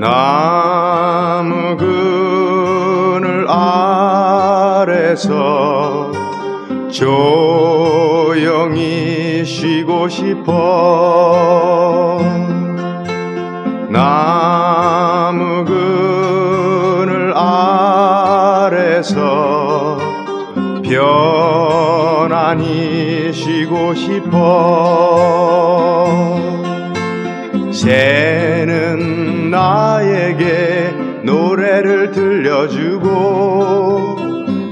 나무 그늘 아래서 조용히 쉬고 싶어 아래서 편안히 쉬고 싶어. 새는 나에게 노래를 들려주고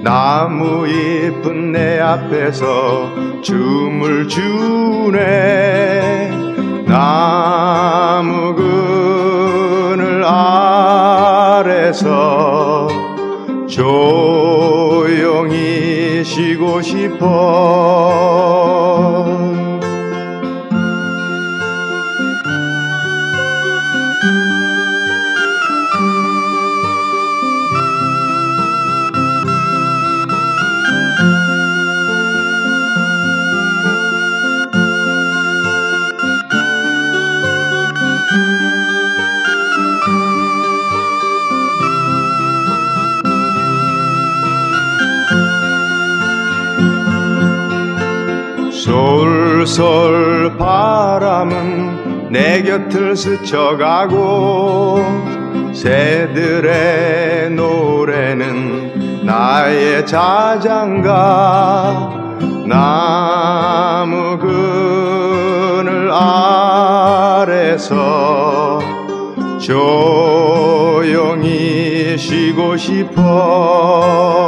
나무 잎은 내 앞에서 춤을 추네. 나무 그늘 아래서 조 용히 쉬고 싶어 솔솔 바람은 내 곁을 스쳐가고 새들의 노래는 나의 자장가 나무 그늘 아래서 조용히 쉬고 싶어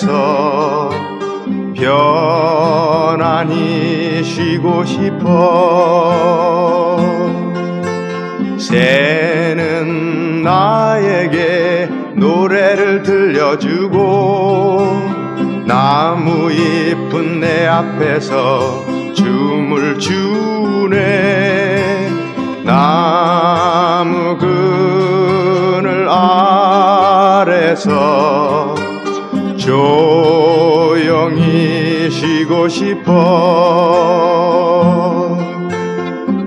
아래서 편안히 쉬고 싶어 새는 나에게 노래를 들려주고 나무 잎은 내 앞에서 춤을 추네. 나무 그늘 아래서 조용히 쉬고 싶어.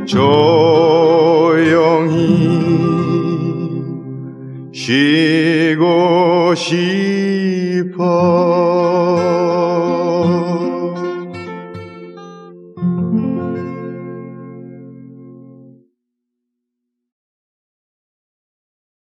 조용히 쉬고 싶어